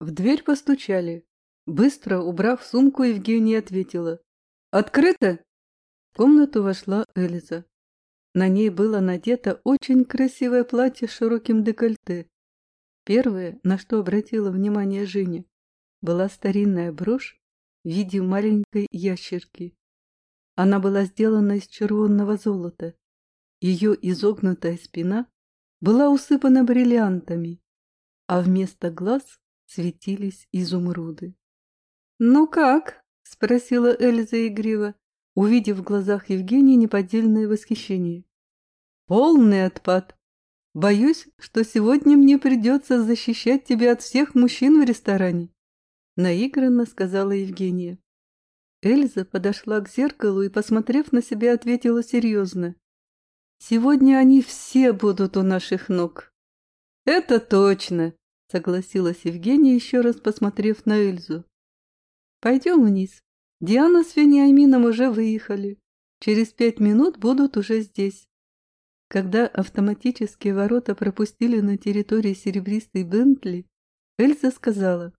В дверь постучали. Быстро убрав сумку, Евгения ответила. «Открыто?» В комнату вошла Эльза. На ней было надето очень красивое платье с широким декольте. Первое, на что обратила внимание Женя, была старинная брошь в виде маленькой ящерки. Она была сделана из червонного золота. Ее изогнутая спина была усыпана бриллиантами, а вместо глаз светились изумруды. «Ну как?» — спросила Эльза игриво, увидев в глазах Евгения неподдельное восхищение. «Полный отпад. Боюсь, что сегодня мне придется защищать тебя от всех мужчин в ресторане», — наигранно сказала Евгения. Эльза подошла к зеркалу и, посмотрев на себя, ответила серьезно. «Сегодня они все будут у наших ног». «Это точно», — согласилась Евгения, еще раз посмотрев на Эльзу. «Пойдем вниз. Диана с Вениамином уже выехали. Через пять минут будут уже здесь». Когда автоматические ворота пропустили на территории серебристой Бентли, Эльза сказала,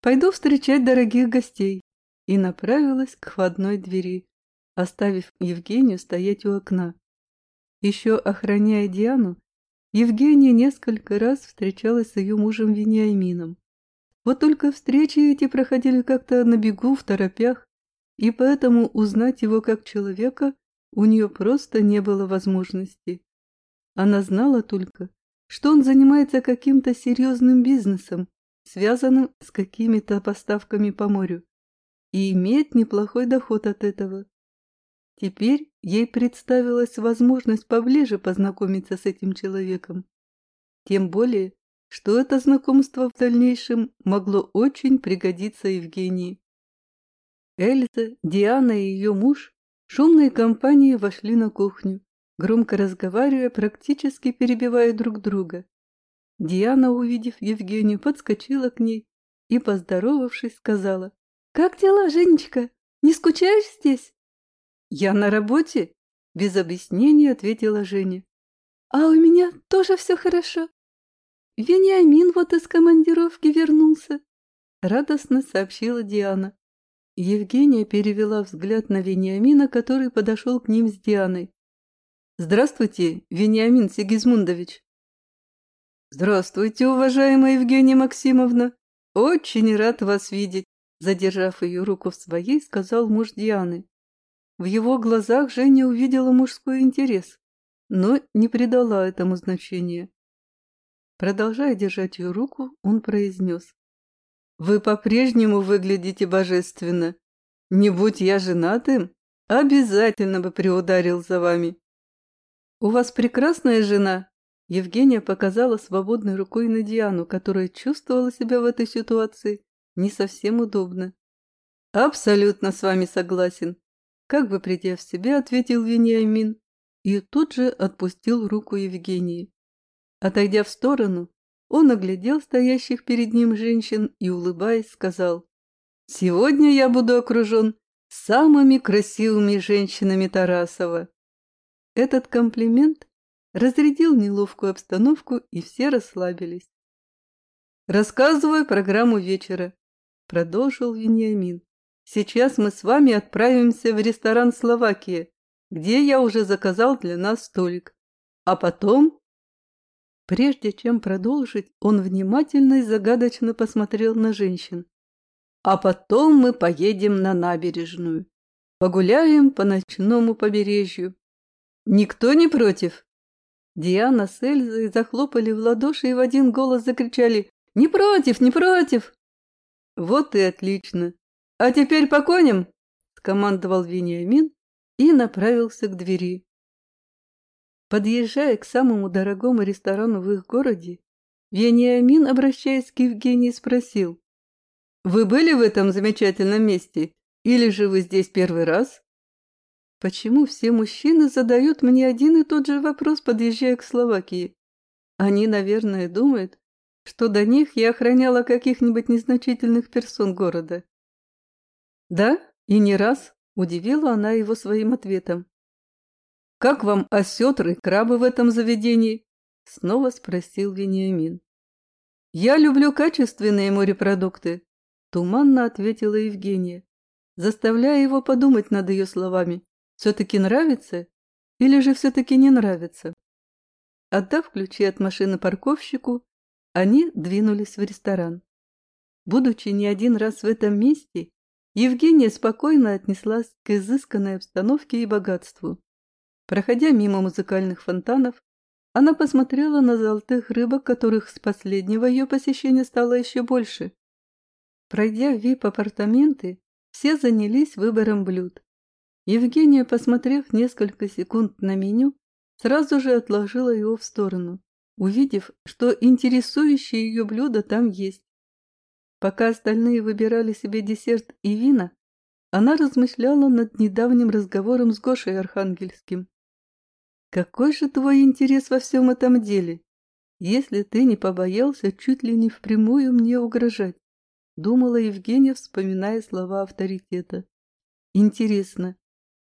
«Пойду встречать дорогих гостей» и направилась к входной двери, оставив Евгению стоять у окна. Еще охраняя Диану, Евгения несколько раз встречалась с ее мужем Вениамином. Вот только встречи эти проходили как-то на бегу, в торопях, и поэтому узнать его как человека у нее просто не было возможности. Она знала только, что он занимается каким-то серьезным бизнесом, связанным с какими-то поставками по морю, и имеет неплохой доход от этого. Теперь ей представилась возможность поближе познакомиться с этим человеком. Тем более, что это знакомство в дальнейшем могло очень пригодиться Евгении. Эльза, Диана и ее муж шумной компанией вошли на кухню, громко разговаривая, практически перебивая друг друга. Диана, увидев Евгению, подскочила к ней и, поздоровавшись, сказала «Как дела, Женечка? Не скучаешь здесь?» «Я на работе», — без объяснений ответила Женя. «А у меня тоже все хорошо. Вениамин вот из командировки вернулся», — радостно сообщила Диана. Евгения перевела взгляд на Вениамина, который подошел к ним с Дианой. «Здравствуйте, Вениамин Сигизмундович!» «Здравствуйте, уважаемая Евгения Максимовна! Очень рад вас видеть!» Задержав ее руку в своей, сказал муж Дианы. В его глазах Женя увидела мужской интерес, но не придала этому значения. Продолжая держать ее руку, он произнес. «Вы по-прежнему выглядите божественно. Не будь я женатым, обязательно бы приударил за вами». «У вас прекрасная жена», Евгения показала свободной рукой на Диану, которая чувствовала себя в этой ситуации не совсем удобно. «Абсолютно с вами согласен», — как бы придя в себя, ответил Вениамин и тут же отпустил руку Евгении. Отойдя в сторону, он оглядел стоящих перед ним женщин и, улыбаясь, сказал, «Сегодня я буду окружен самыми красивыми женщинами Тарасова». Этот комплимент разрядил неловкую обстановку, и все расслабились. «Рассказываю программу вечера», — продолжил Вениамин. «Сейчас мы с вами отправимся в ресторан «Словакия», где я уже заказал для нас столик. А потом...» Прежде чем продолжить, он внимательно и загадочно посмотрел на женщин. «А потом мы поедем на набережную. Погуляем по ночному побережью. Никто не против?» Диана с Эльзой захлопали в ладоши и в один голос закричали «Не против, не против!» «Вот и отлично! А теперь по коням!» – скомандовал Вениамин и направился к двери. Подъезжая к самому дорогому ресторану в их городе, Вениамин, обращаясь к Евгении, спросил, «Вы были в этом замечательном месте, или же вы здесь первый раз?» Почему все мужчины задают мне один и тот же вопрос, подъезжая к Словакии? Они, наверное, думают, что до них я охраняла каких-нибудь незначительных персон города. Да, и не раз удивила она его своим ответом. «Как вам осетры, крабы в этом заведении?» Снова спросил Вениамин. «Я люблю качественные морепродукты», – туманно ответила Евгения, заставляя его подумать над ее словами. «Все-таки нравится или же все-таки не нравится?» Отдав ключи от машины парковщику, они двинулись в ресторан. Будучи не один раз в этом месте, Евгения спокойно отнеслась к изысканной обстановке и богатству. Проходя мимо музыкальных фонтанов, она посмотрела на золотых рыбок, которых с последнего ее посещения стало еще больше. Пройдя в вип-апартаменты, все занялись выбором блюд. Евгения, посмотрев несколько секунд на меню, сразу же отложила его в сторону, увидев, что интересующее ее блюдо там есть. Пока остальные выбирали себе десерт и вина, она размышляла над недавним разговором с Гошей Архангельским. «Какой же твой интерес во всем этом деле, если ты не побоялся чуть ли не впрямую мне угрожать?» — думала Евгения, вспоминая слова авторитета. «Интересно,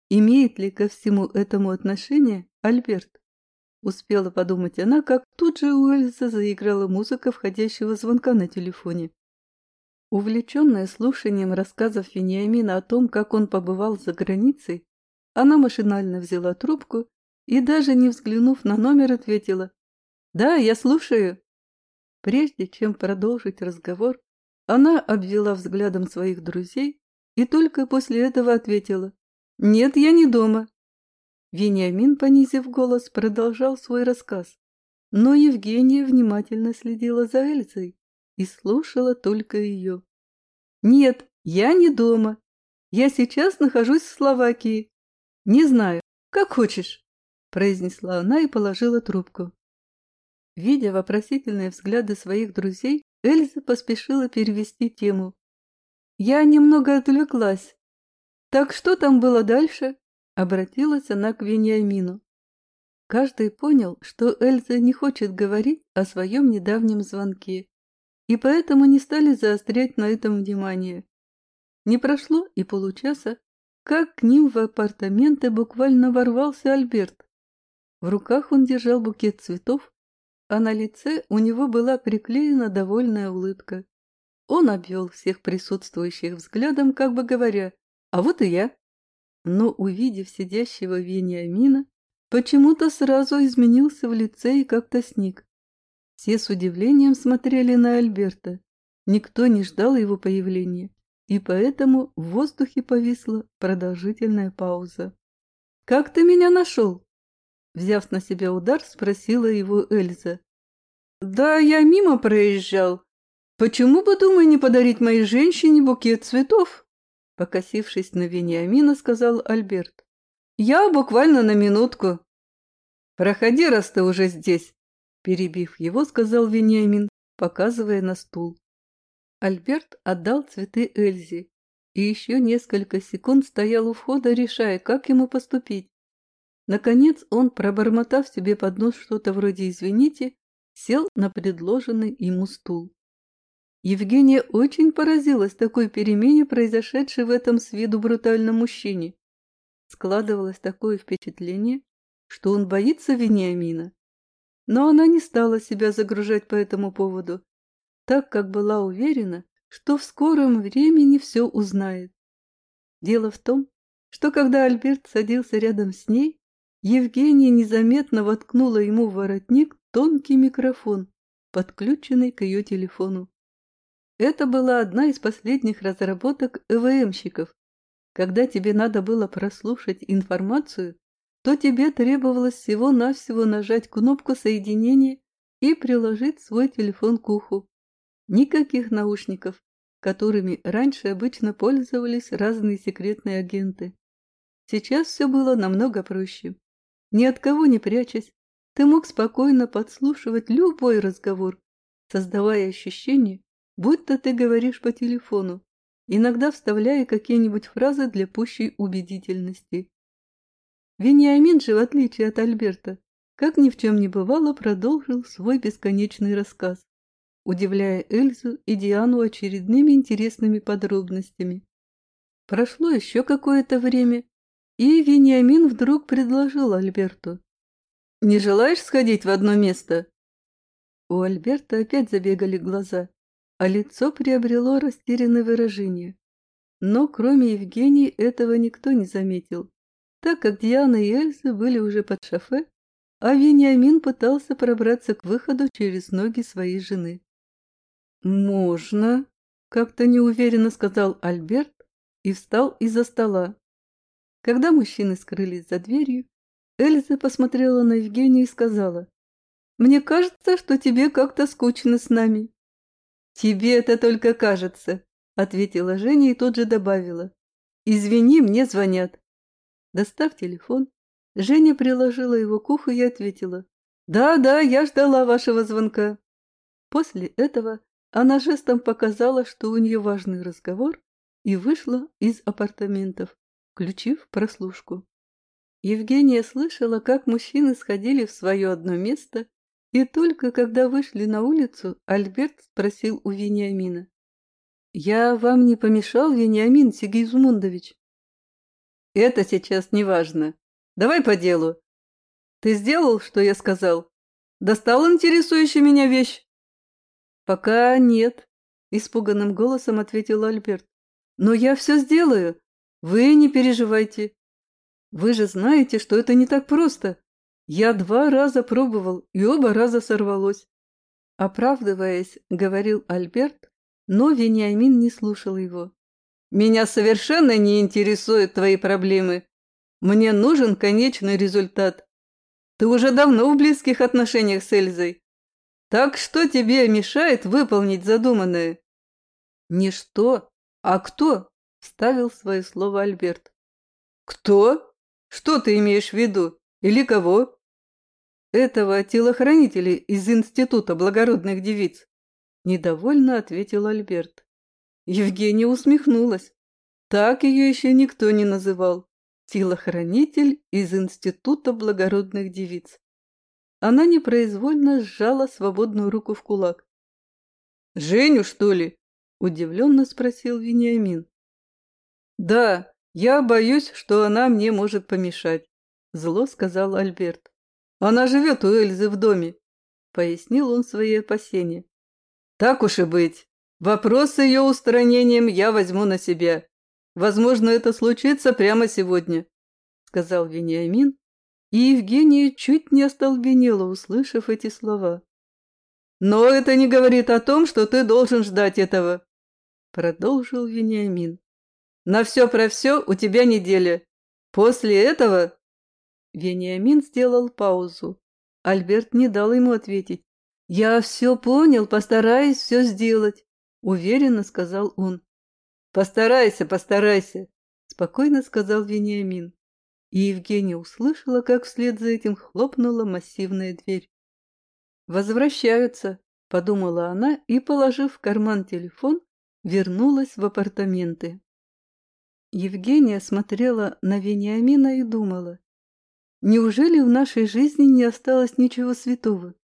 имеет ли ко всему этому отношение Альберт?» Успела подумать она, как тут же у Эльзы заиграла музыка входящего звонка на телефоне. Увлеченная слушанием рассказов Вениамина о том, как он побывал за границей, она машинально взяла трубку и, даже не взглянув на номер, ответила «Да, я слушаю». Прежде чем продолжить разговор, она обвела взглядом своих друзей и только после этого ответила «Нет, я не дома». Вениамин, понизив голос, продолжал свой рассказ, но Евгения внимательно следила за Эльзой и слушала только ее. «Нет, я не дома. Я сейчас нахожусь в Словакии. Не знаю, как хочешь», – произнесла она и положила трубку. Видя вопросительные взгляды своих друзей, Эльза поспешила перевести тему. «Я немного отвлеклась. Так что там было дальше?» – обратилась она к Вениамину. Каждый понял, что Эльза не хочет говорить о своем недавнем звонке и поэтому не стали заострять на этом внимание. Не прошло и получаса, как к ним в апартаменты буквально ворвался Альберт. В руках он держал букет цветов, а на лице у него была приклеена довольная улыбка. Он обвел всех присутствующих взглядом, как бы говоря, «А вот и я». Но, увидев сидящего Вениамина, почему-то сразу изменился в лице и как-то сник. Все с удивлением смотрели на Альберта. Никто не ждал его появления, и поэтому в воздухе повисла продолжительная пауза. «Как ты меня нашел?» Взяв на себя удар, спросила его Эльза. «Да я мимо проезжал. Почему бы, думаю, не подарить моей женщине букет цветов?» Покосившись на Вениамина, сказал Альберт. «Я буквально на минутку». «Проходи, раз ты уже здесь», Перебив его, сказал Вениамин, показывая на стул. Альберт отдал цветы Эльзе и еще несколько секунд стоял у входа, решая, как ему поступить. Наконец он, пробормотав себе под нос что-то вроде «извините», сел на предложенный ему стул. Евгения очень поразилась такой перемене, произошедшей в этом с виду брутальном мужчине. Складывалось такое впечатление, что он боится Вениамина но она не стала себя загружать по этому поводу, так как была уверена, что в скором времени все узнает. Дело в том, что когда Альберт садился рядом с ней, Евгения незаметно воткнула ему в воротник тонкий микрофон, подключенный к ее телефону. Это была одна из последних разработок ЭВМщиков. Когда тебе надо было прослушать информацию, то тебе требовалось всего-навсего нажать кнопку соединения и приложить свой телефон к уху. Никаких наушников, которыми раньше обычно пользовались разные секретные агенты. Сейчас все было намного проще. Ни от кого не прячась, ты мог спокойно подслушивать любой разговор, создавая ощущение, будто ты говоришь по телефону, иногда вставляя какие-нибудь фразы для пущей убедительности. Вениамин же, в отличие от Альберта, как ни в чем не бывало, продолжил свой бесконечный рассказ, удивляя Эльзу и Диану очередными интересными подробностями. Прошло еще какое-то время, и Вениамин вдруг предложил Альберту. «Не желаешь сходить в одно место?» У Альберта опять забегали глаза, а лицо приобрело растерянное выражение. Но кроме Евгении этого никто не заметил, так как Диана и Эльза были уже под шофе, а Вениамин пытался пробраться к выходу через ноги своей жены. «Можно», — как-то неуверенно сказал Альберт и встал из-за стола. Когда мужчины скрылись за дверью, Эльза посмотрела на Евгению и сказала, «Мне кажется, что тебе как-то скучно с нами». «Тебе это только кажется», — ответила Женя и тут же добавила, «Извини, мне звонят». Достав телефон, Женя приложила его к уху и ответила, «Да-да, я ждала вашего звонка». После этого она жестом показала, что у нее важный разговор, и вышла из апартаментов, включив прослушку. Евгения слышала, как мужчины сходили в свое одно место, и только когда вышли на улицу, Альберт спросил у Вениамина. «Я вам не помешал, Вениамин Сигизмундович?» «Это сейчас не важно. Давай по делу. Ты сделал, что я сказал? Достал интересующую меня вещь?» «Пока нет», — испуганным голосом ответил Альберт. «Но я все сделаю. Вы не переживайте. Вы же знаете, что это не так просто. Я два раза пробовал, и оба раза сорвалось». Оправдываясь, говорил Альберт, но Вениамин не слушал его. «Меня совершенно не интересуют твои проблемы. Мне нужен конечный результат. Ты уже давно в близких отношениях с Эльзой. Так что тебе мешает выполнить задуманное? Не что, а кто? Ставил свое слово Альберт. Кто? Что ты имеешь в виду? Или кого? Этого телохранителя из Института благородных девиц. Недовольно ответил Альберт. Евгения усмехнулась. Так ее еще никто не называл. Телохранитель из Института благородных девиц. Она непроизвольно сжала свободную руку в кулак. «Женю, что ли?» – удивленно спросил Вениамин. «Да, я боюсь, что она мне может помешать», – зло сказал Альберт. «Она живет у Эльзы в доме», – пояснил он свои опасения. «Так уж и быть. Вопрос с ее устранением я возьму на себя. Возможно, это случится прямо сегодня», – сказал Вениамин и Евгения чуть не остолбенела, услышав эти слова. «Но это не говорит о том, что ты должен ждать этого», — продолжил Вениамин. «На все про все у тебя неделя. После этого...» Вениамин сделал паузу. Альберт не дал ему ответить. «Я все понял, постараюсь все сделать», — уверенно сказал он. «Постарайся, постарайся», — спокойно сказал Вениамин и Евгения услышала, как вслед за этим хлопнула массивная дверь. «Возвращаются», — подумала она и, положив в карман телефон, вернулась в апартаменты. Евгения смотрела на Вениамина и думала, неужели в нашей жизни не осталось ничего святого?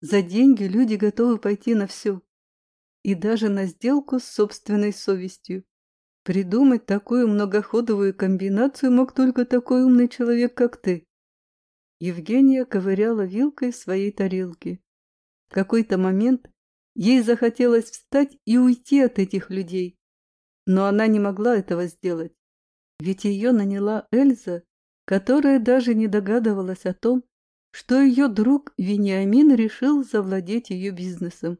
За деньги люди готовы пойти на все, и даже на сделку с собственной совестью. Придумать такую многоходовую комбинацию мог только такой умный человек, как ты. Евгения ковыряла вилкой в своей тарелке. В какой-то момент ей захотелось встать и уйти от этих людей. Но она не могла этого сделать. Ведь ее наняла Эльза, которая даже не догадывалась о том, что ее друг Вениамин решил завладеть ее бизнесом,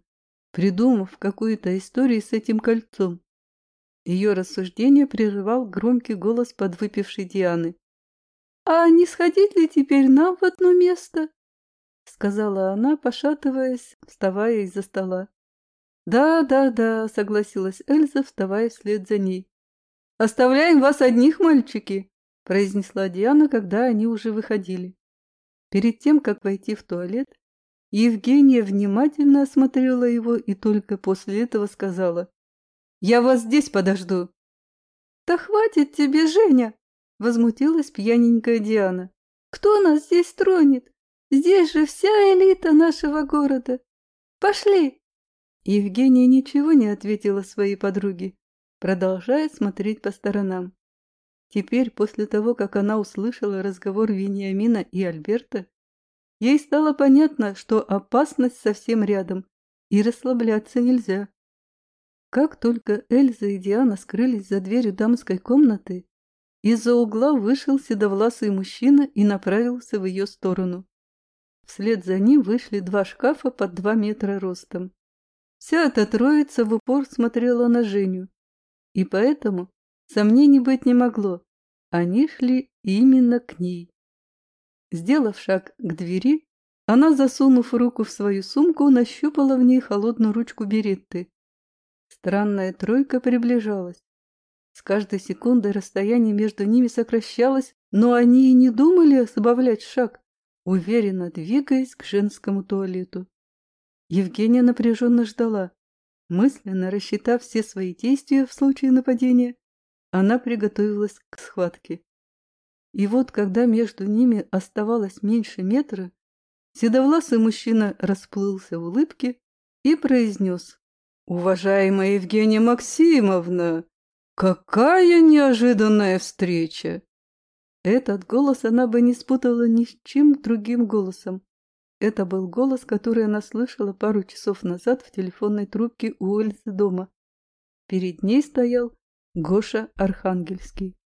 придумав какую-то историю с этим кольцом. Ее рассуждение прерывал громкий голос подвыпившей Дианы. «А не сходить ли теперь нам в одно место?» — сказала она, пошатываясь, вставая из-за стола. «Да, да, да», — согласилась Эльза, вставая вслед за ней. «Оставляем вас одних, мальчики», — произнесла Диана, когда они уже выходили. Перед тем, как войти в туалет, Евгения внимательно осмотрела его и только после этого сказала. Я вас здесь подожду». «Да хватит тебе, Женя!» — возмутилась пьяненькая Диана. «Кто нас здесь тронет? Здесь же вся элита нашего города. Пошли!» Евгения ничего не ответила своей подруге, продолжая смотреть по сторонам. Теперь, после того, как она услышала разговор Вениамина и Альберта, Ей стало понятно, что опасность совсем рядом, и расслабляться нельзя. Как только Эльза и Диана скрылись за дверью дамской комнаты, из-за угла вышел седовласый мужчина и направился в ее сторону. Вслед за ним вышли два шкафа под два метра ростом. Вся эта троица в упор смотрела на Женю. И поэтому сомнений быть не могло. Они шли именно к ней. Сделав шаг к двери, она, засунув руку в свою сумку, нащупала в ней холодную ручку беретты. Странная тройка приближалась. С каждой секундой расстояние между ними сокращалось, но они и не думали сбавлять шаг уверенно двигаясь к женскому туалету. Евгения напряженно ждала. Мысленно рассчитав все свои действия в случае нападения, она приготовилась к схватке. И вот, когда между ними оставалось меньше метра, седовласый мужчина расплылся в улыбке и произнес «Уважаемая Евгения Максимовна, какая неожиданная встреча! Этот голос она бы не спутала ни с чем другим голосом. Это был голос, который она слышала пару часов назад в телефонной трубке у Ользы дома. Перед ней стоял Гоша Архангельский.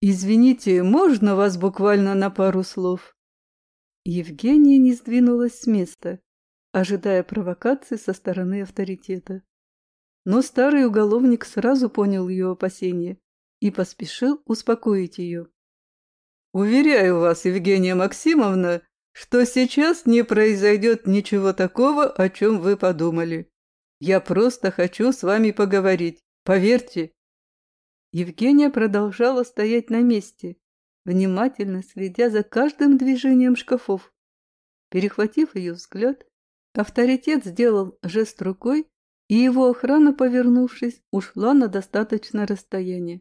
«Извините, можно вас буквально на пару слов?» Евгения не сдвинулась с места, ожидая провокации со стороны авторитета. Но старый уголовник сразу понял ее опасения и поспешил успокоить ее. Уверяю вас, Евгения Максимовна, что сейчас не произойдет ничего такого, о чем вы подумали. Я просто хочу с вами поговорить, поверьте. Евгения продолжала стоять на месте, внимательно следя за каждым движением шкафов. Перехватив ее взгляд, авторитет сделал жест рукой, и его охрана, повернувшись, ушла на достаточное расстояние.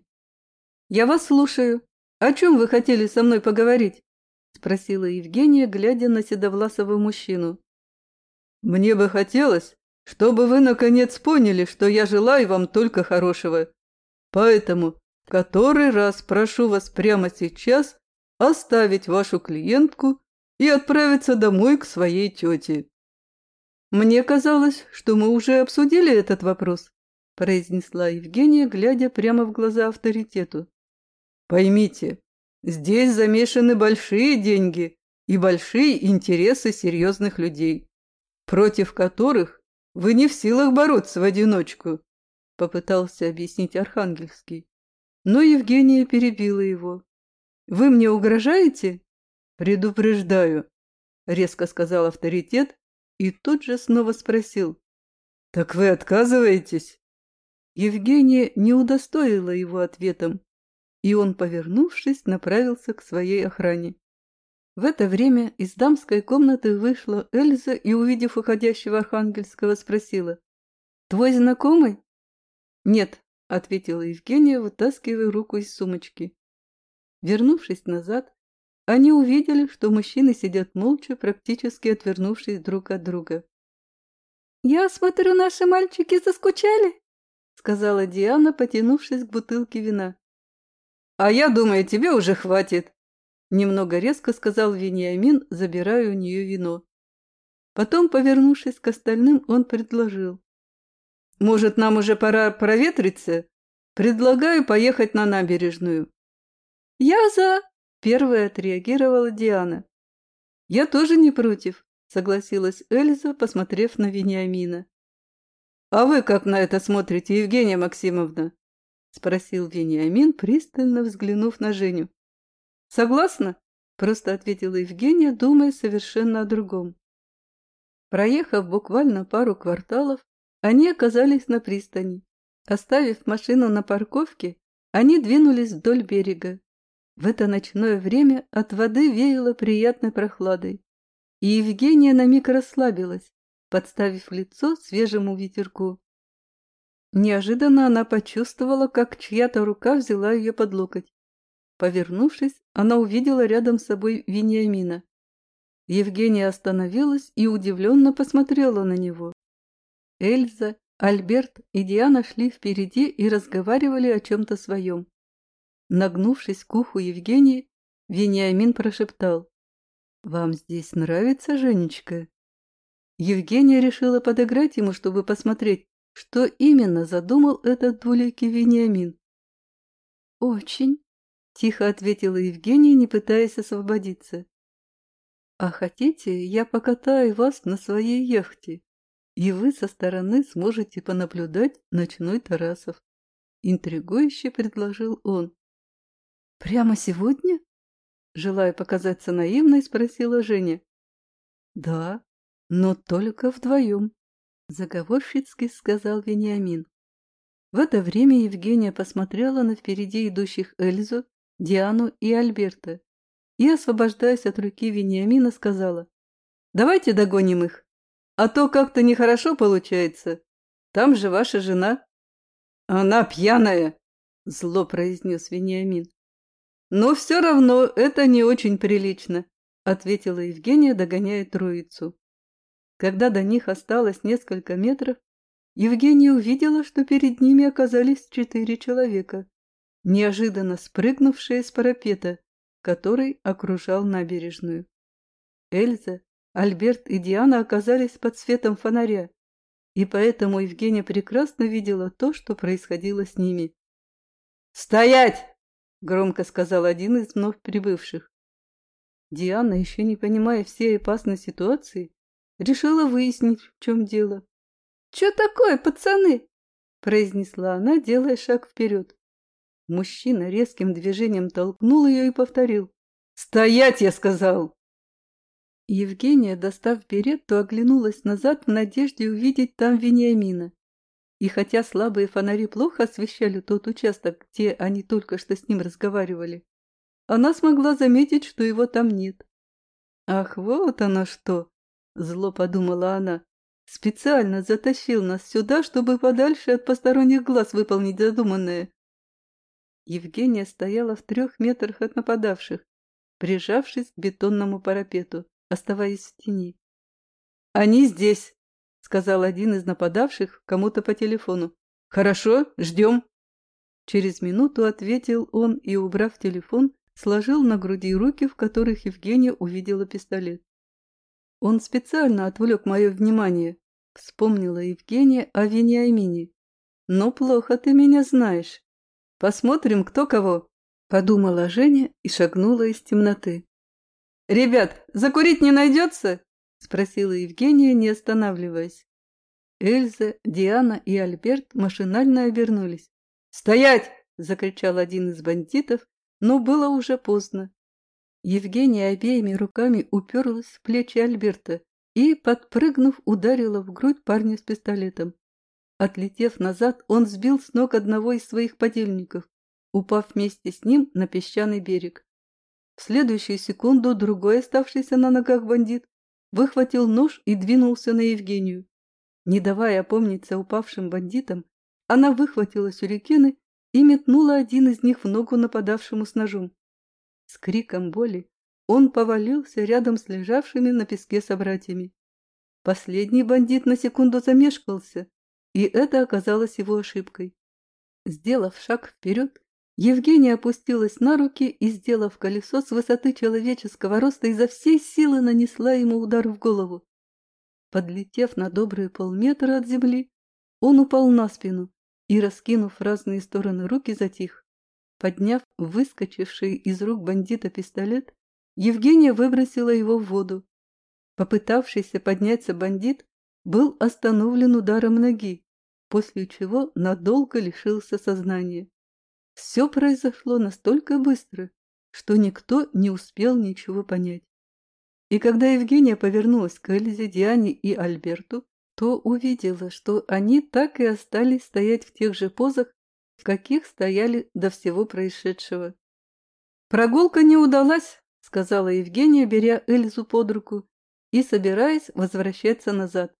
«Я вас слушаю», «О чем вы хотели со мной поговорить?» – спросила Евгения, глядя на седовласого мужчину. «Мне бы хотелось, чтобы вы наконец поняли, что я желаю вам только хорошего. Поэтому который раз прошу вас прямо сейчас оставить вашу клиентку и отправиться домой к своей тете». «Мне казалось, что мы уже обсудили этот вопрос», – произнесла Евгения, глядя прямо в глаза авторитету. Поймите, здесь замешаны большие деньги и большие интересы серьезных людей, против которых вы не в силах бороться в одиночку, попытался объяснить Архангельский. Но Евгения перебила его. «Вы мне угрожаете?» «Предупреждаю», — резко сказал авторитет и тут же снова спросил. «Так вы отказываетесь?» Евгения не удостоила его ответом, и он, повернувшись, направился к своей охране. В это время из дамской комнаты вышла Эльза и, увидев уходящего Архангельского, спросила. «Твой знакомый?» «Нет», — ответила Евгения, вытаскивая руку из сумочки. Вернувшись назад, они увидели, что мужчины сидят молча, практически отвернувшись друг от друга. «Я смотрю, наши мальчики заскучали», — сказала Диана, потянувшись к бутылке вина. «А я думаю, тебе уже хватит», – немного резко сказал Вениамин, забирая у нее вино. Потом, повернувшись к остальным, он предложил. «Может, нам уже пора проветриться? Предлагаю поехать на набережную». «Я за...» – первая отреагировала Диана. «Я тоже не против», – согласилась Эльза, посмотрев на Вениамина. «А вы как на это смотрите, Евгения Максимовна?» — спросил Вениамин, пристально взглянув на Женю. «Согласна?» — просто ответила Евгения, думая совершенно о другом. Проехав буквально пару кварталов, они оказались на пристани. Оставив машину на парковке, они двинулись вдоль берега. В это ночное время от воды веяло приятной прохладой, и Евгения на миг расслабилась, подставив лицо свежему ветерку. Неожиданно она почувствовала, как чья-то рука взяла ее под локоть. Повернувшись, она увидела рядом с собой Вениамина. Евгения остановилась и удивленно посмотрела на него. Эльза, Альберт и Диана шли впереди и разговаривали о чем-то своем. Нагнувшись к уху Евгении, Вениамин прошептал. «Вам здесь нравится, Женечка?» Евгения решила подыграть ему, чтобы посмотреть, что именно задумал этот двуликий Вениамин. «Очень», — тихо ответила Евгения, не пытаясь освободиться. «А хотите, я покатаю вас на своей яхте, и вы со стороны сможете понаблюдать ночной Тарасов?» Интригующе предложил он. «Прямо сегодня?» Желая показаться наивной, спросила Женя. «Да, но только вдвоем», — заговорщицки сказал Вениамин. В это время Евгения посмотрела на впереди идущих Эльзу, Диану и Альберта и, освобождаясь от руки Вениамина, сказала, «Давайте догоним их, а то как-то нехорошо получается. Там же ваша жена». «Она пьяная!» — зло произнес Вениамин. «Но все равно это не очень прилично», — ответила Евгения, догоняя троицу. Когда до них осталось несколько метров, Евгения увидела, что перед ними оказались четыре человека, неожиданно спрыгнувшие с парапета, который окружал набережную. Эльза, Альберт и Диана оказались под светом фонаря, и поэтому Евгения прекрасно видела то, что происходило с ними. «Стоять!» — громко сказал один из вновь прибывших. Диана, еще не понимая всей опасной ситуации, решила выяснить, в чем дело. «Че такое, пацаны?» — произнесла она, делая шаг вперед. Мужчина резким движением толкнул ее и повторил. «Стоять!» — я сказал. Евгения, достав берет, то оглянулась назад в надежде увидеть там Вениамина. И хотя слабые фонари плохо освещали тот участок, где они только что с ним разговаривали, она смогла заметить, что его там нет. «Ах, вот оно что!» — зло подумала она. «Специально затащил нас сюда, чтобы подальше от посторонних глаз выполнить задуманное». Евгения стояла в трех метрах от нападавших, прижавшись к бетонному парапету оставаясь в тени. «Они здесь!» — сказал один из нападавших кому-то по телефону. «Хорошо, ждем!» Через минуту ответил он и, убрав телефон, сложил на груди руки, в которых Евгения увидела пистолет. «Он специально отвлек мое внимание», — вспомнила Евгения о Вениамине. «Но плохо ты меня знаешь. Посмотрим, кто кого», — подумала Женя и шагнула из темноты. «Ребят, закурить не найдется?» – спросила Евгения, не останавливаясь. Эльза, Диана и Альберт машинально обернулись. «Стоять!» – закричал один из бандитов, но было уже поздно. Евгения обеими руками уперлась в плечи Альберта и, подпрыгнув, ударила в грудь парня с пистолетом. Отлетев назад, он сбил с ног одного из своих подельников, упав вместе с ним на песчаный берег. В следующую секунду другой оставшийся на ногах бандит выхватил нож и двинулся на Евгению. Не давая опомниться упавшим бандитам, она выхватила сюрикены и метнула один из них в ногу нападавшему с ножом. С криком боли он повалился рядом с лежавшими на песке собратьями. Последний бандит на секунду замешкался, и это оказалось его ошибкой. Сделав шаг вперед, Евгения опустилась на руки и, сделав колесо с высоты человеческого роста, изо всей силы нанесла ему удар в голову. Подлетев на добрые полметра от земли, он упал на спину и, раскинув разные стороны руки, затих. Подняв выскочивший из рук бандита пистолет, Евгения выбросила его в воду. Попытавшийся подняться бандит был остановлен ударом ноги, после чего надолго лишился сознания. Все произошло настолько быстро, что никто не успел ничего понять. И когда Евгения повернулась к Эльзе, Диане и Альберту, то увидела, что они так и остались стоять в тех же позах, в каких стояли до всего происшедшего. «Прогулка не удалась», — сказала Евгения, беря Эльзу под руку и собираясь возвращаться назад.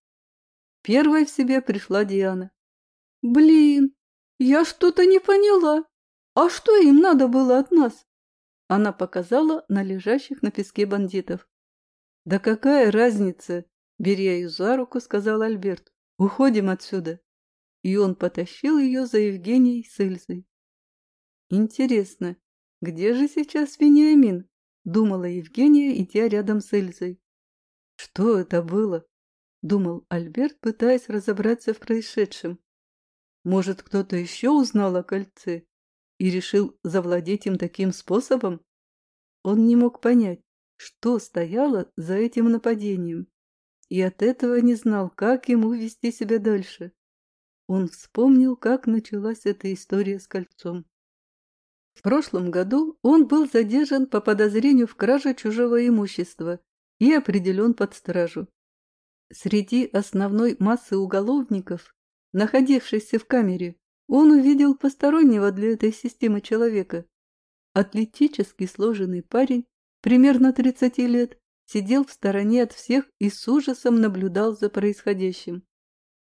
Первой в себе пришла Диана. «Блин, я что-то не поняла», «А что им надо было от нас?» Она показала на лежащих на песке бандитов. «Да какая разница?» Беря ее за руку, сказал Альберт. «Уходим отсюда!» И он потащил ее за Евгенией с Эльзой. «Интересно, где же сейчас Вениамин?» думала Евгения, идя рядом с Эльзой. Что это было? Думал Альберт, пытаясь разобраться в происшедшем. Может, кто-то еще узнал о кольце и решил завладеть им таким способом? Он не мог понять, что стояло за этим нападением, и от этого не знал, как ему вести себя дальше. Он вспомнил, как началась эта история с кольцом. В прошлом году он был задержан по подозрению в краже чужого имущества и определен под стражу. Среди основной массы уголовников, находившихся в камере, он увидел постороннего для этой системы человека. Атлетически сложенный парень, примерно 30 лет, сидел в стороне от всех и с ужасом наблюдал за происходящим.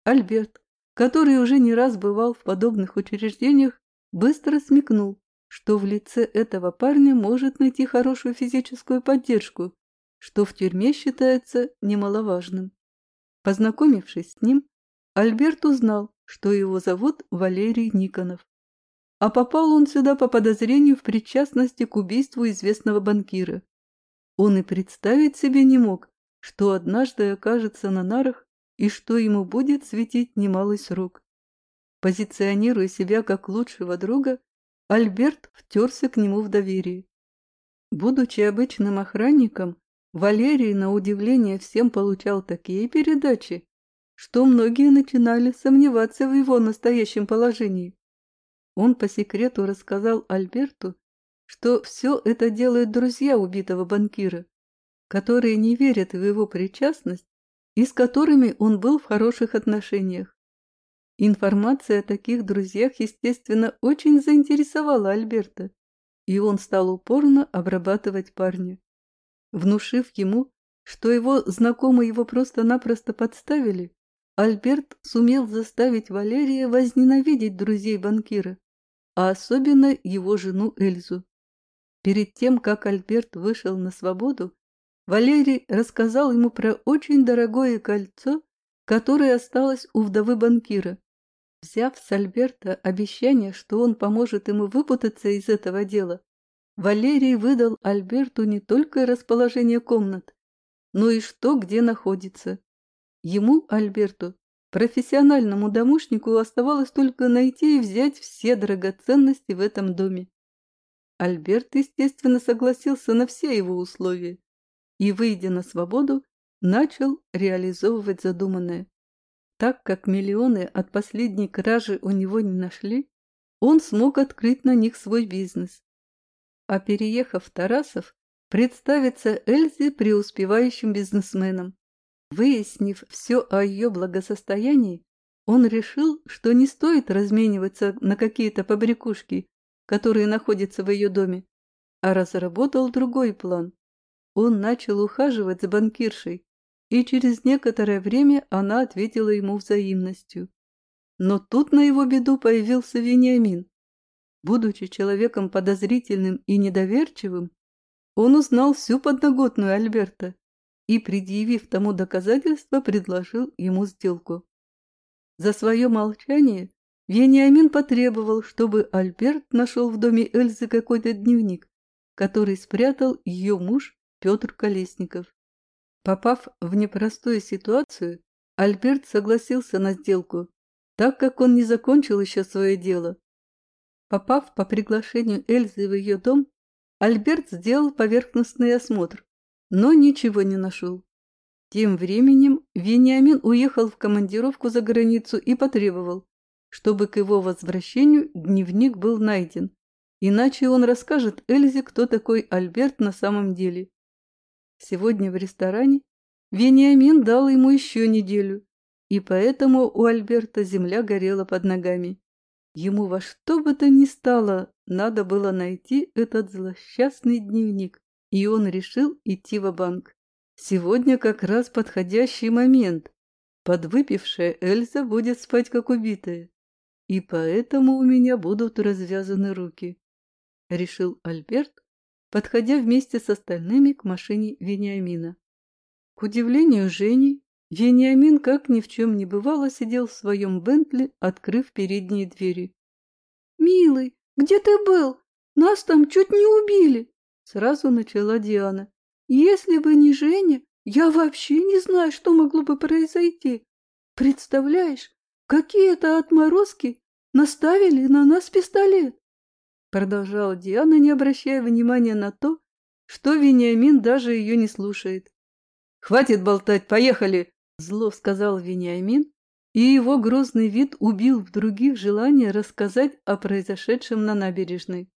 Альберт, который уже не раз бывал в подобных учреждениях, быстро смекнул, что в лице этого парня может найти хорошую физическую поддержку, что в тюрьме считается немаловажным. Познакомившись с ним, Альберт узнал, что его зовут Валерий Никонов. А попал он сюда по подозрению в причастности к убийству известного банкира. Он и представить себе не мог, что однажды окажется на нарах и что ему будет светить немалый срок. Позиционируя себя как лучшего друга, Альберт втерся к нему в доверие. Будучи обычным охранником, Валерий, на удивление, всем получал такие передачи, что многие начинали сомневаться в его настоящем положении. Он по секрету рассказал Альберту, что все это делают друзья убитого банкира, которые не верят в его причастность и с которыми он был в хороших отношениях. Информация о таких друзьях, естественно, очень заинтересовала Альберта, и он стал упорно обрабатывать парня. Внушив ему, что его знакомые его просто-напросто подставили, Альберт сумел заставить Валерия возненавидеть друзей банкира, а особенно его жену Эльзу. Перед тем, как Альберт вышел на свободу, Валерий рассказал ему про очень дорогое кольцо, которое осталось у вдовы банкира. Взяв с Альберта обещание, что он поможет ему выпутаться из этого дела, Валерий выдал Альберту не только расположение комнат, но и что где находится. Ему, Альберту, профессиональному домушнику оставалось только найти и взять все драгоценности в этом доме. Альберт, естественно, согласился на все его условия и, выйдя на свободу, начал реализовывать задуманное. Так как миллионы от последней кражи у него не нашли, он смог открыть на них свой бизнес. А переехав в Тарасов, представиться Эльзе преуспевающим бизнесменом. Выяснив все о ее благосостоянии, он решил, что не стоит размениваться на какие-то побрякушки, которые находятся в ее доме, а разработал другой план. Он начал ухаживать за банкиршей, и через некоторое время она ответила ему взаимностью. Но тут на его беду появился Вениамин. Будучи человеком подозрительным и недоверчивым, он узнал всю подноготную Альберта и, предъявив тому доказательства, предложил ему сделку. За свое молчание Вениамин потребовал, чтобы Альберт нашел в доме Эльзы какой-то дневник, который спрятал ее муж Петр Колесников. Попав в непростую ситуацию, Альберт согласился на сделку, так как он не закончил еще свое дело. Попав по приглашению Эльзы в ее дом, Альберт сделал поверхностный осмотр, но ничего не нашел. Тем временем Вениамин уехал в командировку за границу и потребовал, чтобы к его возвращению дневник был найден, иначе он расскажет Эльзе, кто такой Альберт на самом деле. Сегодня в ресторане Вениамин дал ему еще неделю, и поэтому у Альберта земля горела под ногами. Ему во что бы то ни стало надо было найти этот злосчастный дневник и он решил идти в банк Сегодня как раз подходящий момент. Подвыпившая Эльза будет спать как убитая, и поэтому у меня будут развязаны руки, — решил Альберт, подходя вместе с остальными к машине Вениамина. К удивлению Жени, Вениамин, как ни в чем не бывало, сидел в своем Бентли, открыв передние двери. «Милый, где ты был? Нас там чуть не убили!» Сразу начала Диана. «Если бы не Женя, я вообще не знаю, что могло бы произойти. Представляешь, какие-то отморозки наставили на нас пистолет!» Продолжала Диана, не обращая внимания на то, что Вениамин даже ее не слушает. «Хватит болтать, поехали!» – зло сказал Вениамин, и его грозный вид убил в других желание рассказать о произошедшем на набережной.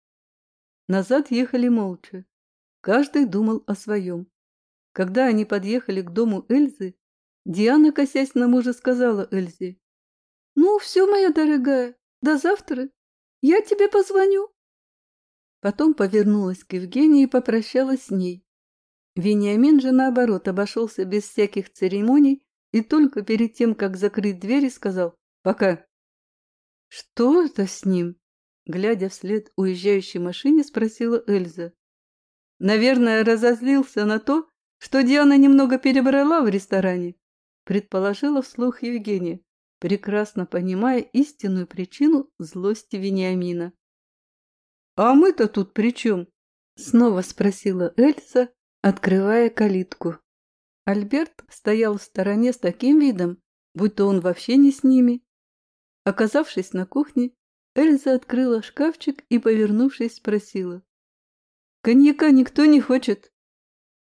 Назад ехали молча. Каждый думал о своем. Когда они подъехали к дому Эльзы, Диана, косясь на мужа, сказала Эльзе. «Ну, все, моя дорогая, до завтра. Я тебе позвоню». Потом повернулась к Евгении и попрощалась с ней. Вениамин же, наоборот, обошелся без всяких церемоний и только перед тем, как закрыть двери, сказал «пока». «Что это с ним?» Глядя вслед уезжающей машине, спросила Эльза. «Наверное, разозлился на то, что Диана немного перебрала в ресторане», предположила вслух Евгения, прекрасно понимая истинную причину злости Вениамина. «А мы-то тут при чем?» снова спросила Эльза, открывая калитку. Альберт стоял в стороне с таким видом, будто он вообще не с ними. Оказавшись на кухне, Эльза открыла шкафчик и, повернувшись, спросила. «Коньяка никто не хочет?»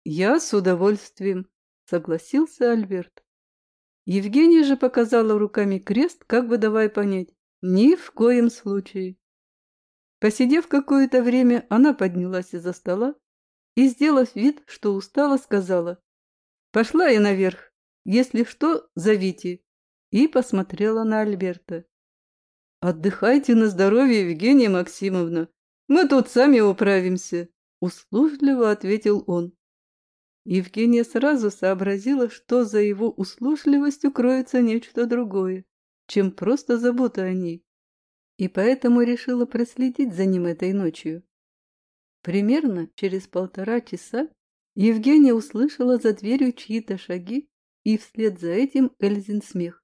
«Я с удовольствием», — согласился Альберт. Евгения же показала руками крест, как бы давая понять, ни в коем случае. Посидев какое-то время, она поднялась из-за стола и, сделав вид, что устала, сказала «Пошла я наверх, если что, зовите», и посмотрела на Альберта. «Отдыхайте на здоровье, Евгения Максимовна. Мы тут сами управимся», — услужливо ответил он. Евгения сразу сообразила, что за его услужливостью кроется нечто другое, чем просто забота о ней, и поэтому решила проследить за ним этой ночью. Примерно через полтора часа Евгения услышала за дверью чьи-то шаги и вслед за этим Эльзин смех.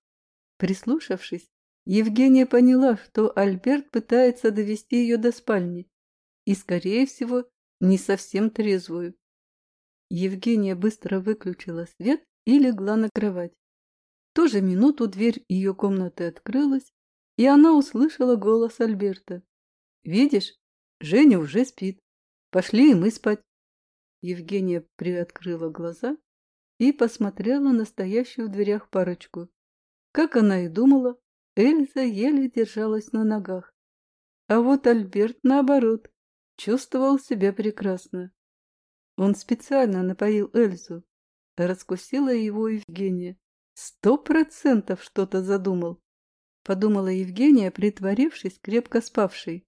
Прислушавшись, Евгения поняла, что Альберт пытается довести ее до спальни и, скорее всего, не совсем трезвую. Евгения быстро выключила свет и легла на кровать. В ту же минуту дверь ее комнаты открылась, и она услышала голос Альберта. «Видишь, Женя уже спит. Пошли и мы спать». Евгения приоткрыла глаза и посмотрела на стоящую в дверях парочку. Как она и думала, Эльза еле держалась на ногах. А вот Альберт, наоборот, чувствовал себя прекрасно. Он специально напоил Эльзу, раскусила его Евгения. Сто процентов что-то задумал, подумала Евгения, притворившись крепко спавшей.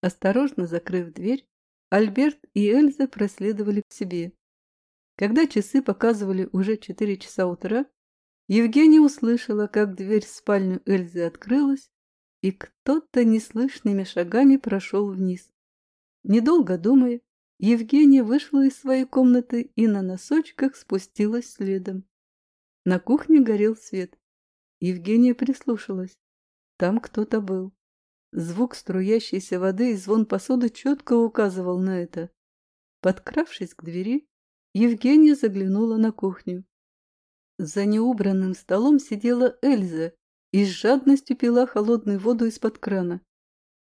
Осторожно закрыв дверь, Альберт и Эльза проследовали к себе. Когда часы показывали уже четыре часа утра, Евгения услышала, как дверь в спальню Эльзы открылась, и кто-то неслышными шагами прошел вниз. Недолго думая, Евгения вышла из своей комнаты и на носочках спустилась следом. На кухне горел свет. Евгения прислушалась. Там кто-то был. Звук струящейся воды и звон посуды четко указывал на это. Подкравшись к двери, Евгения заглянула на кухню. За неубранным столом сидела Эльза и с жадностью пила холодную воду из-под крана.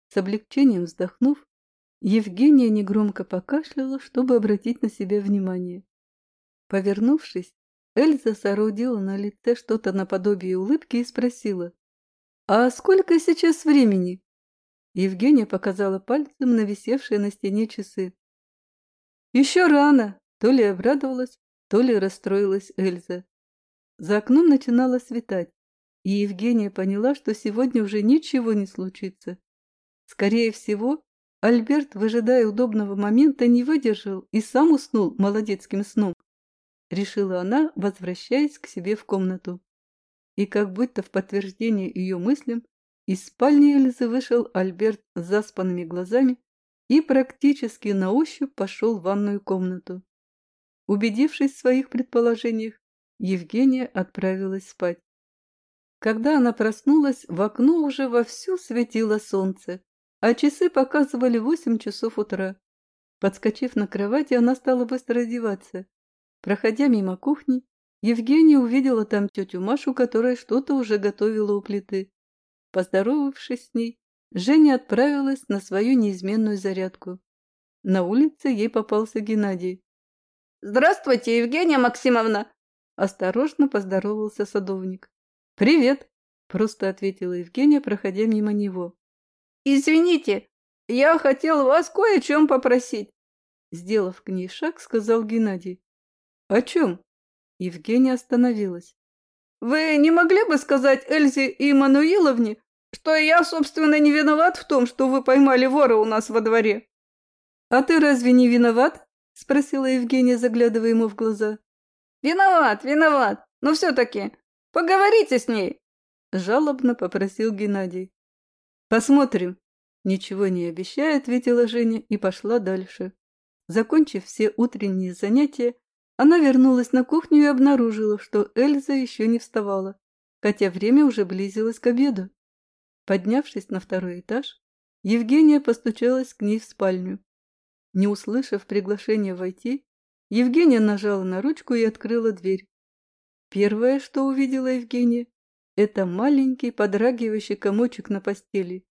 С облегчением вздохнув, Евгения негромко покашляла, чтобы обратить на себя внимание. Повернувшись, Эльза соорудила на лице что-то наподобие улыбки и спросила, «А сколько сейчас времени?» Евгения показала пальцем на висевшие на стене часы. «Еще рано!» – то ли обрадовалась, то ли расстроилась Эльза. За окном начинало светать, и Евгения поняла, что сегодня уже ничего не случится. Скорее всего, Альберт, выжидая удобного момента, не выдержал и сам уснул молодецким сном. Решила она, возвращаясь к себе в комнату. И как будто в подтверждение ее мыслям, из спальни Эльзы вышел Альберт с заспанными глазами и практически на ощупь пошел в ванную комнату. Убедившись в своих предположениях, Евгения отправилась спать. Когда она проснулась, в окно уже вовсю светило солнце, а часы показывали восемь часов утра. Подскочив на кровати, она стала быстро одеваться. Проходя мимо кухни, Евгения увидела там тетю Машу, которая что-то уже готовила у плиты. Поздоровавшись с ней, Женя отправилась на свою неизменную зарядку. На улице ей попался Геннадий. «Здравствуйте, Евгения Максимовна!» Осторожно поздоровался садовник. «Привет!» – просто ответила Евгения, проходя мимо него. «Извините, я хотел вас кое о чем попросить!» Сделав к ней шаг, сказал Геннадий. «О чем?» Евгения остановилась. «Вы не могли бы сказать Эльзе и Мануиловне, что я, собственно, не виноват в том, что вы поймали вора у нас во дворе?» «А ты разве не виноват?» – спросила Евгения, заглядывая ему в глаза. «Виноват, виноват, но все-таки поговорите с ней!» – жалобно попросил Геннадий. «Посмотрим!» – ничего не обещая, ответила Женя и пошла дальше. Закончив все утренние занятия, она вернулась на кухню и обнаружила, что Эльза еще не вставала, хотя время уже близилось к обеду. Поднявшись на второй этаж, Евгения постучалась к ней в спальню. Не услышав приглашения войти, Евгения нажала на ручку и открыла дверь. Первое, что увидела Евгения, это маленький подрагивающий комочек на постели.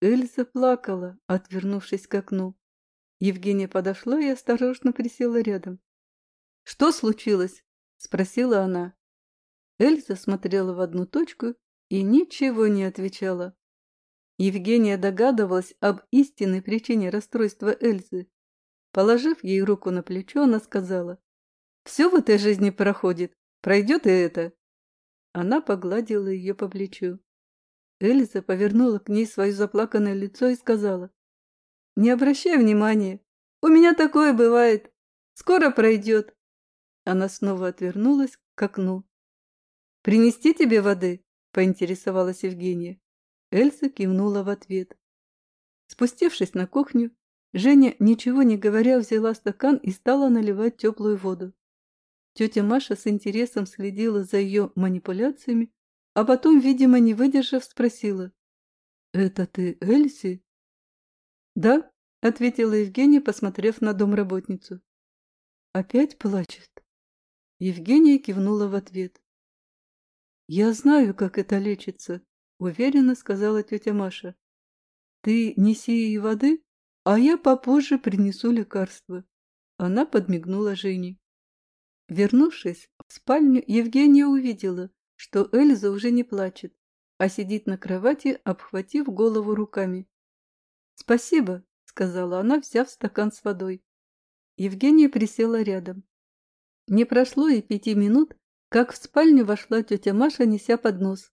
Эльза плакала, отвернувшись к окну. Евгения подошла и осторожно присела рядом. «Что случилось?» – спросила она. Эльза смотрела в одну точку и ничего не отвечала. Евгения догадывалась об истинной причине расстройства Эльзы. Положив ей руку на плечо, она сказала, «Все в этой жизни проходит, пройдет и это». Она погладила ее по плечу. Эльза повернула к ней свое заплаканное лицо и сказала, «Не обращай внимания, у меня такое бывает, скоро пройдет». Она снова отвернулась к окну. «Принести тебе воды?» – поинтересовалась Евгения. Эльза кивнула в ответ. Спустившись на кухню, Женя, ничего не говоря, взяла стакан и стала наливать теплую воду. Тетя Маша с интересом следила за ее манипуляциями, а потом, видимо, не выдержав, спросила. «Это ты Эльси?» «Да», — ответила Евгения, посмотрев на домработницу. «Опять плачет?» Евгения кивнула в ответ. «Я знаю, как это лечится», — уверенно сказала тетя Маша. «Ты неси ей воды, а я попозже принесу лекарство». Она подмигнула Жене. Вернувшись в спальню, Евгения увидела, что Эльза уже не плачет, а сидит на кровати, обхватив голову руками. «Спасибо», — сказала она, взяв стакан с водой. Евгения присела рядом. Не прошло и пяти минут, как в спальню вошла тетя Маша, неся поднос.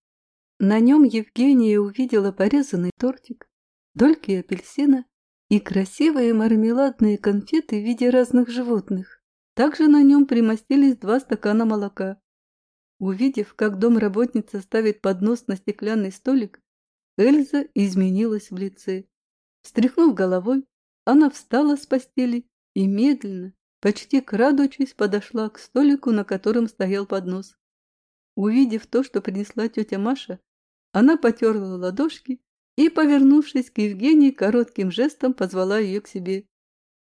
На нем Евгения увидела порезанный тортик, дольки апельсина и красивые мармеладные конфеты в виде разных животных. Также на нем примостились два стакана молока. Увидев, как домработница ставит поднос на стеклянный столик, Эльза изменилась в лице. Встряхнув головой, она встала с постели и медленно, Почти крадучись, подошла к столику, на котором стоял поднос. Увидев то, что принесла тетя Маша, она потерла ладошки и, повернувшись к Евгении, коротким жестом позвала ее к себе.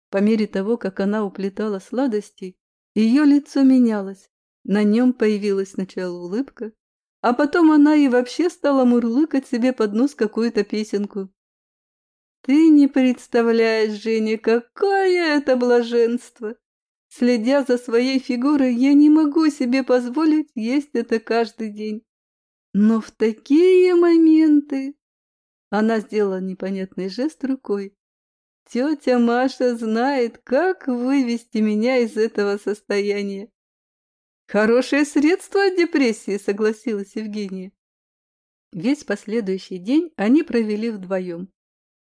По мере того, как она уплетала сладости, ее лицо менялось. На нем появилась сначала улыбка, а потом она и вообще стала мурлыкать себе под нос какую-то песенку. «Ты не представляешь, Женя, какое это блаженство! Следя за своей фигурой, я не могу себе позволить есть это каждый день. Но в такие моменты... Она сделала непонятный жест рукой. Тетя Маша знает, как вывести меня из этого состояния. Хорошее средство от депрессии, согласилась Евгения. Весь последующий день они провели вдвоем,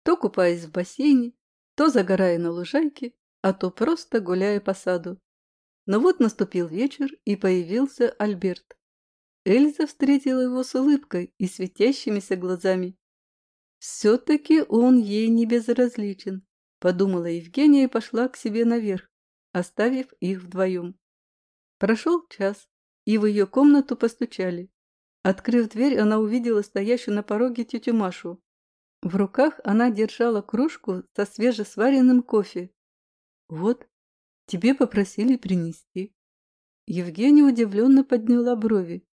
то купаясь в бассейне, то загорая на лужайке, а то просто гуляя по саду. Но вот наступил вечер, и появился Альберт. Эльза встретила его с улыбкой и светящимися глазами. «Все-таки он ей не безразличен», — подумала Евгения и пошла к себе наверх, оставив их вдвоем. Прошел час, и в ее комнату постучали. Открыв дверь, она увидела стоящую на пороге тетю Машу. В руках она держала кружку со свежесваренным кофе Вот, тебе попросили принести. Евгения удивленно подняла брови.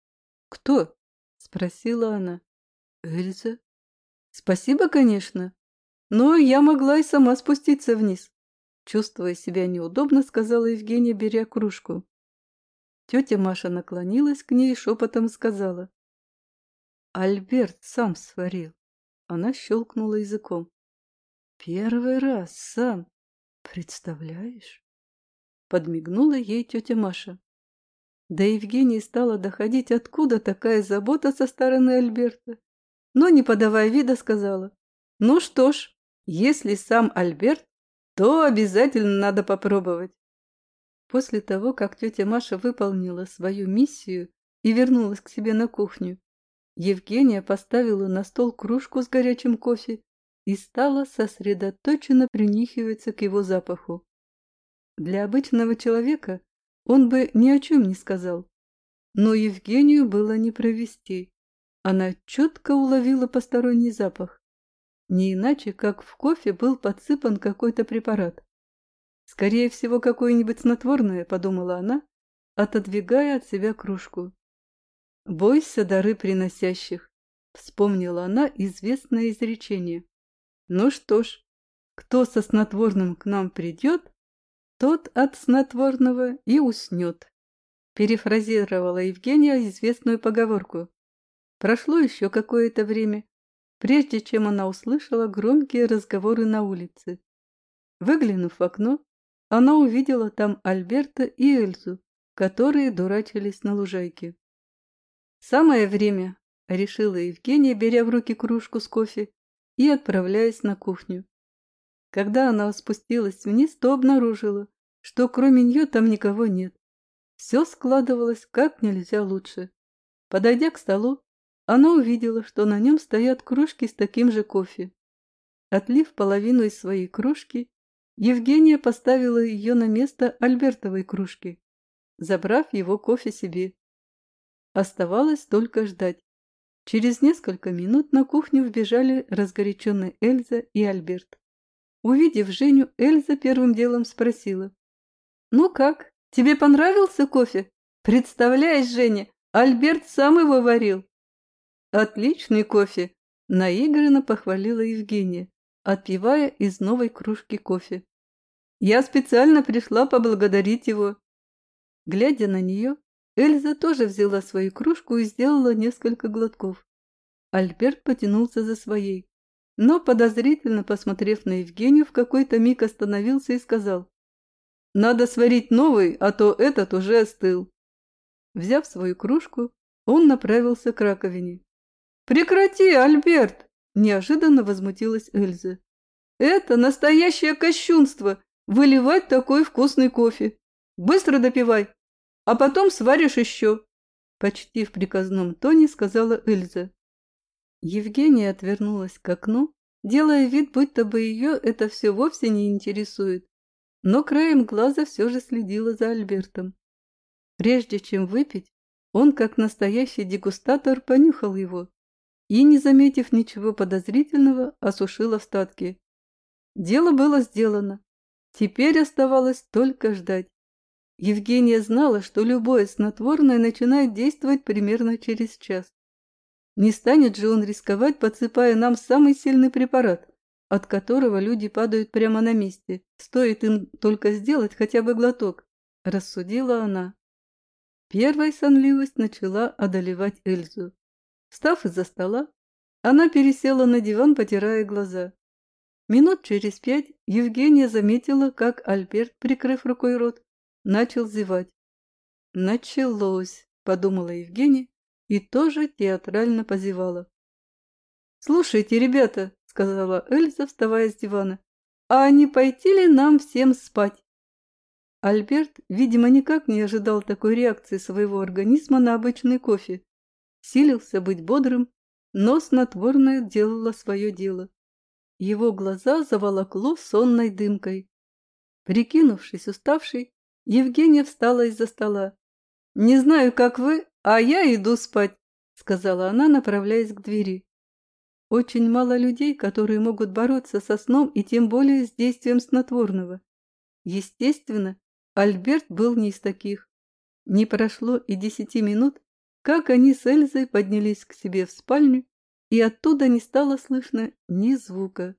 Кто? Спросила она. Эльза. Спасибо, конечно. Но я могла и сама спуститься вниз. Чувствуя себя неудобно, сказала Евгения, беря кружку. Тетя Маша наклонилась к ней и шепотом сказала. Альберт сам сварил. Она щелкнула языком. Первый раз сам. Представляешь? Подмигнула ей тетя Маша. До Евгении стало доходить, откуда такая забота со стороны Альберта. Но, не подавая вида, сказала. Ну что ж, если сам Альберт, то обязательно надо попробовать. После того, как тетя Маша выполнила свою миссию и вернулась к себе на кухню, Евгения поставила на стол кружку с горячим кофе и стала сосредоточенно принюхиваться к его запаху. Для обычного человека он бы ни о чем не сказал, но Евгению было не провести. Она четко уловила посторонний запах. Не иначе, как в кофе был подсыпан какой-то препарат. Скорее всего, какое-нибудь снотворное, подумала она, отодвигая от себя кружку. «Бойся дары приносящих», — вспомнила она известное изречение. «Ну что ж, кто со снотворным к нам придет, тот от снотворного и уснет», — перефразировала Евгения известную поговорку. Прошло еще какое-то время, прежде чем она услышала громкие разговоры на улице. Выглянув в окно, она увидела там Альберта и Эльзу, которые дурачились на лужайке. «Самое время», — решила Евгения, беря в руки кружку с кофе и отправляясь на кухню. Когда она спустилась вниз, то обнаружила, что кроме нее там никого нет. Все складывалось как нельзя лучше. Подойдя к столу, она увидела, что на нем стоят кружки с таким же кофе. Отлив половину из своей кружки, Евгения поставила ее на место Альбертовой кружки, забрав его кофе себе. Оставалось только ждать. Через несколько минут на кухню вбежали разгоряченные Эльза и Альберт. Увидев Женю, Эльза первым делом спросила. «Ну как, тебе понравился кофе? Представляешь, Женя, Альберт сам его варил». «Отличный кофе!» – наигранно похвалила Евгения, отпивая из новой кружки кофе. «Я специально пришла поблагодарить его». Глядя на нее, Эльза тоже взяла свою кружку и сделала несколько глотков. Альберт потянулся за своей, но, подозрительно посмотрев на Евгению, в какой-то миг остановился и сказал, «Надо сварить новый, а то этот уже остыл». Взяв свою кружку, он направился к раковине. «Прекрати, Альберт!» – неожиданно возмутилась Эльза. «Это настоящее кощунство – выливать такой вкусный кофе. Быстро допивай!» а потом сваришь еще!» Почти в приказном тоне сказала Эльза. Евгения отвернулась к окну, делая вид, будто бы ее это все вовсе не интересует, но краем глаза все же следила за Альбертом. Прежде чем выпить, он, как настоящий дегустатор, понюхал его и, не заметив ничего подозрительного, осушил остатки. Дело было сделано. Теперь оставалось только ждать. Евгения знала, что любое снотворное начинает действовать примерно через час. Не станет же он рисковать, подсыпая нам самый сильный препарат, от которого люди падают прямо на месте. Стоит им только сделать хотя бы глоток, рассудила она. Первая сонливость начала одолевать Эльзу. Встав из-за стола, она пересела на диван, потирая глаза. Минут через пять Евгения заметила, как Альберт, прикрыв рукой рот, начал зевать. «Началось», — подумала Евгения и тоже театрально позевала. «Слушайте, ребята», — сказала Эльза, вставая с дивана, «а не пойти ли нам всем спать?» Альберт, видимо, никак не ожидал такой реакции своего организма на обычный кофе. Силился быть бодрым, но снотворное делало свое дело. Его глаза заволокло сонной дымкой. Прикинувшись уставший, Евгения встала из-за стола. «Не знаю, как вы, а я иду спать», — сказала она, направляясь к двери. Очень мало людей, которые могут бороться со сном и тем более с действием снотворного. Естественно, Альберт был не из таких. Не прошло и десяти минут, как они с Эльзой поднялись к себе в спальню, и оттуда не стало слышно ни звука.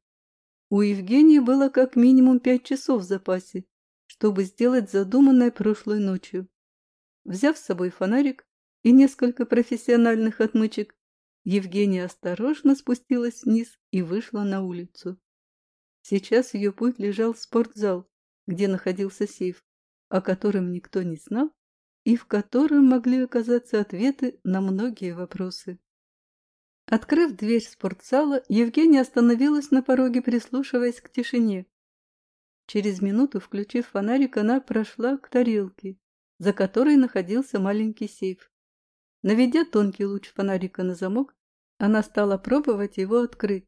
У Евгении было как минимум пять часов в запасе, чтобы сделать задуманное прошлой ночью. Взяв с собой фонарик и несколько профессиональных отмычек, Евгения осторожно спустилась вниз и вышла на улицу. Сейчас ее путь лежал в спортзал, где находился сейф, о котором никто не знал и в котором могли оказаться ответы на многие вопросы. Открыв дверь спортзала, Евгения остановилась на пороге, прислушиваясь к тишине. Через минуту, включив фонарик, она прошла к тарелке, за которой находился маленький сейф. Наведя тонкий луч фонарика на замок, она стала пробовать его открыть.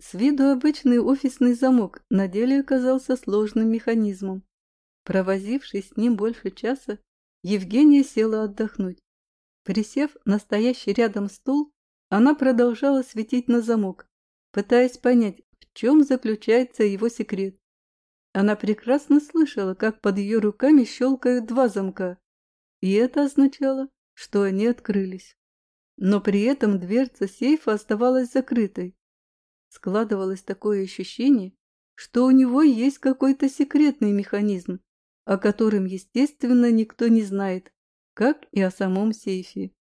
С виду обычный офисный замок на деле оказался сложным механизмом. Провозившись с ним больше часа, Евгения села отдохнуть. Присев на стоящий рядом стул, она продолжала светить на замок, пытаясь понять, в чем заключается его секрет. Она прекрасно слышала, как под ее руками щелкают два замка, и это означало, что они открылись. Но при этом дверца сейфа оставалась закрытой. Складывалось такое ощущение, что у него есть какой-то секретный механизм, о котором, естественно, никто не знает, как и о самом сейфе.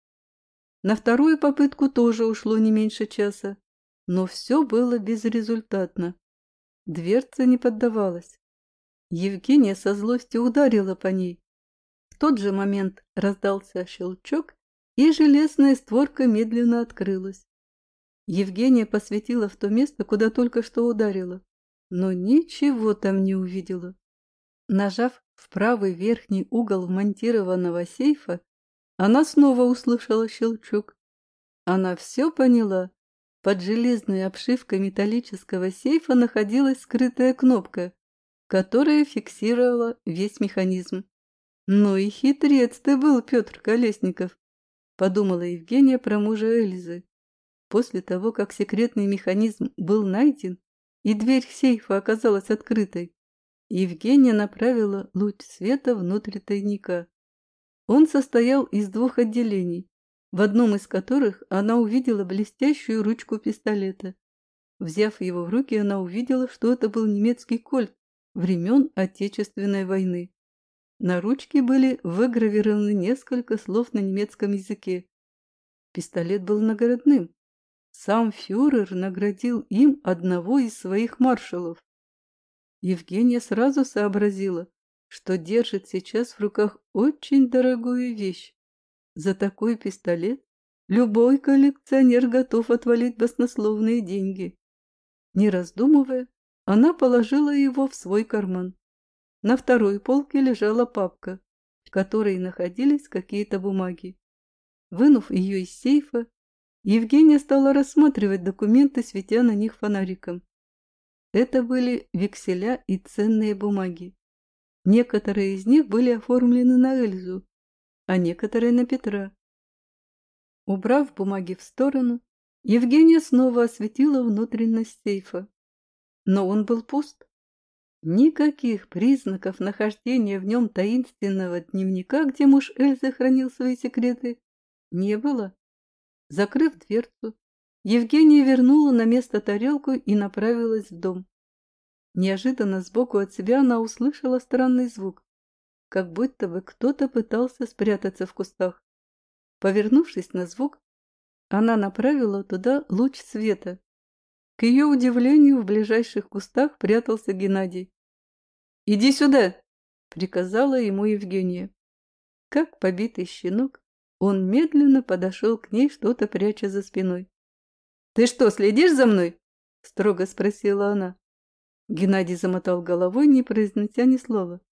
На вторую попытку тоже ушло не меньше часа, но все было безрезультатно. Дверца не поддавалась. Евгения со злостью ударила по ней. В тот же момент раздался щелчок, и железная створка медленно открылась. Евгения посветила в то место, куда только что ударила, но ничего там не увидела. Нажав в правый верхний угол вмонтированного сейфа, она снова услышала щелчок. Она все поняла. Под железной обшивкой металлического сейфа находилась скрытая кнопка, которая фиксировала весь механизм. «Ну и хитрец ты был, Петр Колесников», — подумала Евгения про мужа Эльзы. После того, как секретный механизм был найден и дверь сейфа оказалась открытой, Евгения направила луч света внутрь тайника. Он состоял из двух отделений, в одном из которых она увидела блестящую ручку пистолета. Взяв его в руки, она увидела, что это был немецкий кольт времен Отечественной войны. На ручке были выгравированы несколько слов на немецком языке. Пистолет был наградным, сам фюрер наградил им одного из своих маршалов. Евгения сразу сообразила, что держит сейчас в руках очень дорогую вещь. За такой пистолет любой коллекционер готов отвалить баснословные деньги. Не раздумывая, она положила его в свой карман. На второй полке лежала папка, в которой находились какие-то бумаги. Вынув ее из сейфа, Евгения стала рассматривать документы, светя на них фонариком. Это были векселя и ценные бумаги. Некоторые из них были оформлены на Эльзу, а некоторые на Петра. Убрав бумаги в сторону, Евгения снова осветила внутренность сейфа. Но он был пуст. Никаких признаков нахождения в нем таинственного дневника, где муж Эльзы хранил свои секреты, не было. Закрыв дверцу, Евгения вернула на место тарелку и направилась в дом. Неожиданно сбоку от себя она услышала странный звук, как будто бы кто-то пытался спрятаться в кустах. Повернувшись на звук, она направила туда луч света. К ее удивлению, в ближайших кустах прятался Геннадий. «Иди сюда!» — приказала ему Евгения. Как побитый щенок, он медленно подошел к ней, что-то пряча за спиной. «Ты что, следишь за мной?» – строго спросила она. Геннадий замотал головой, не произнеся ни слова.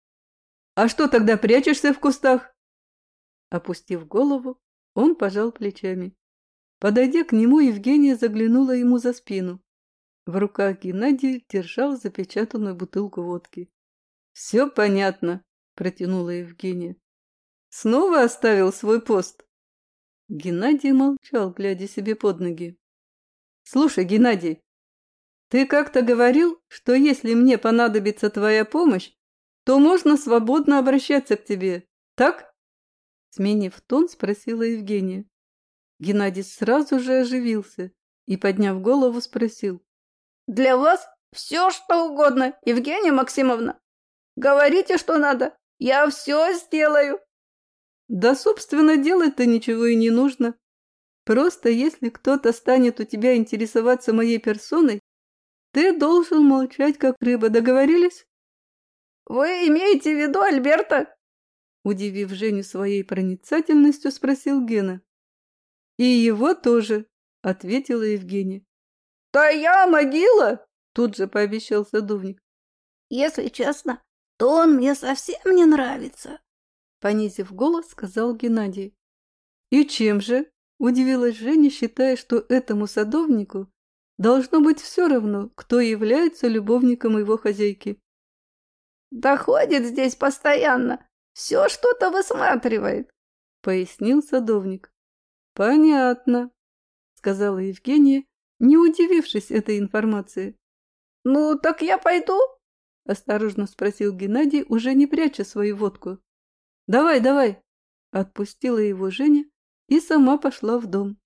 «А что тогда прячешься в кустах?» Опустив голову, он пожал плечами. Подойдя к нему, Евгения заглянула ему за спину. В руках Геннадий держал запечатанную бутылку водки. «Все понятно», – протянула Евгения. Снова оставил свой пост?» Геннадий молчал, глядя себе под ноги. «Слушай, Геннадий, ты как-то говорил, что если мне понадобится твоя помощь, то можно свободно обращаться к тебе, так?» Сменив тон, спросила Евгения. Геннадий сразу же оживился и, подняв голову, спросил. «Для вас все, что угодно, Евгения Максимовна. Говорите, что надо, я все сделаю». «Да, собственно, делать-то ничего и не нужно. Просто если кто-то станет у тебя интересоваться моей персоной, ты должен молчать, как рыба. Договорились?» «Вы имеете в виду Альберта?» Удивив Женю своей проницательностью, спросил Гена. «И его тоже», — ответила Евгения. «Да я могила!» — тут же пообещал садовник. «Если честно, то он мне совсем не нравится», — понизив голос, сказал Геннадий. «И чем же?» — удивилась Женя, считая, что этому садовнику должно быть все равно, кто является любовником его хозяйки. «Да ходит здесь постоянно, все что-то высматривает», — пояснил садовник. «Понятно», — сказала Евгения, не удивившись этой информации. «Ну, так я пойду?» — осторожно спросил Геннадий, уже не пряча свою водку. «Давай, давай!» — отпустила его Женя и сама пошла в дом.